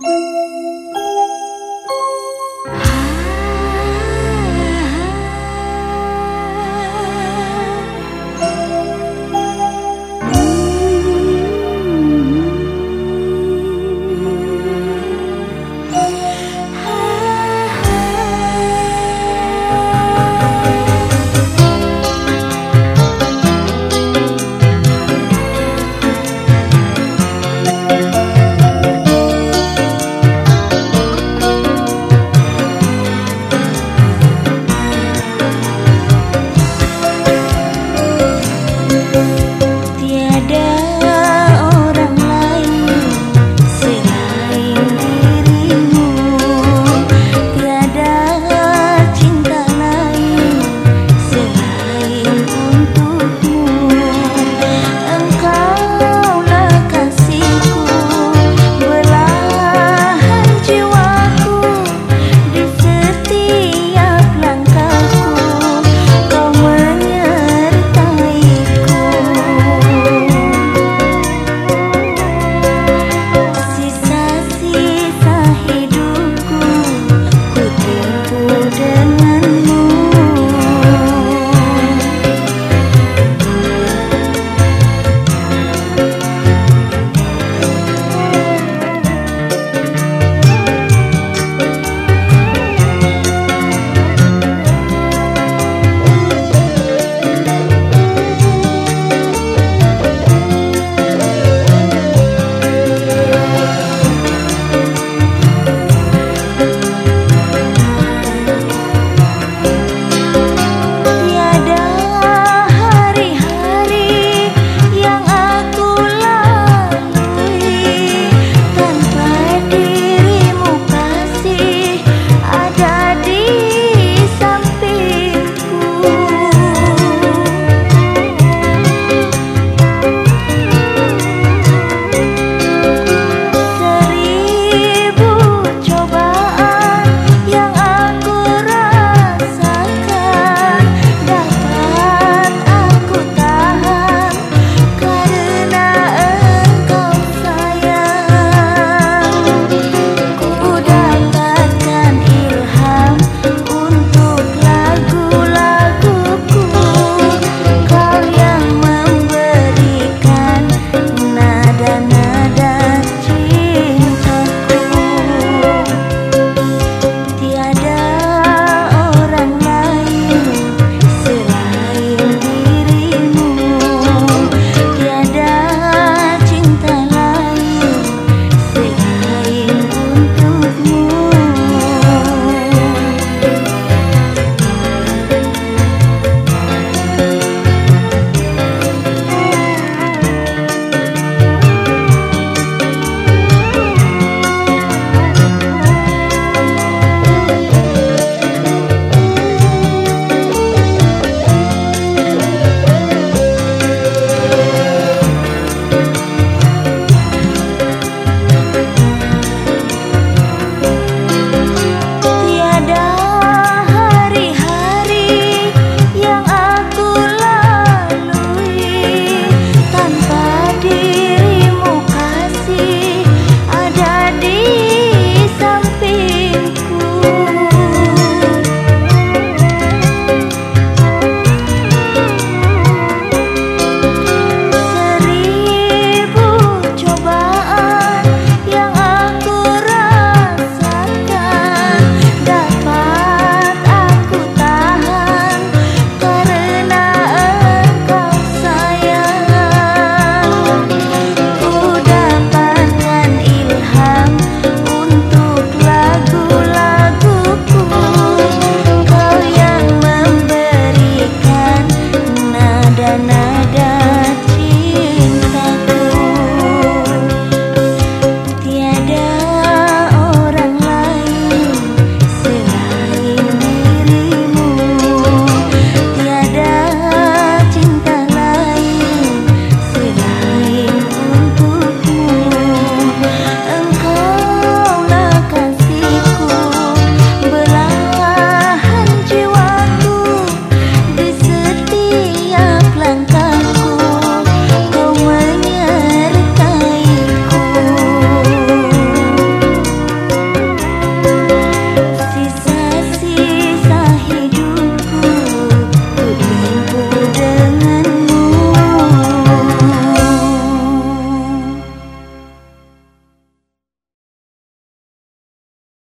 Música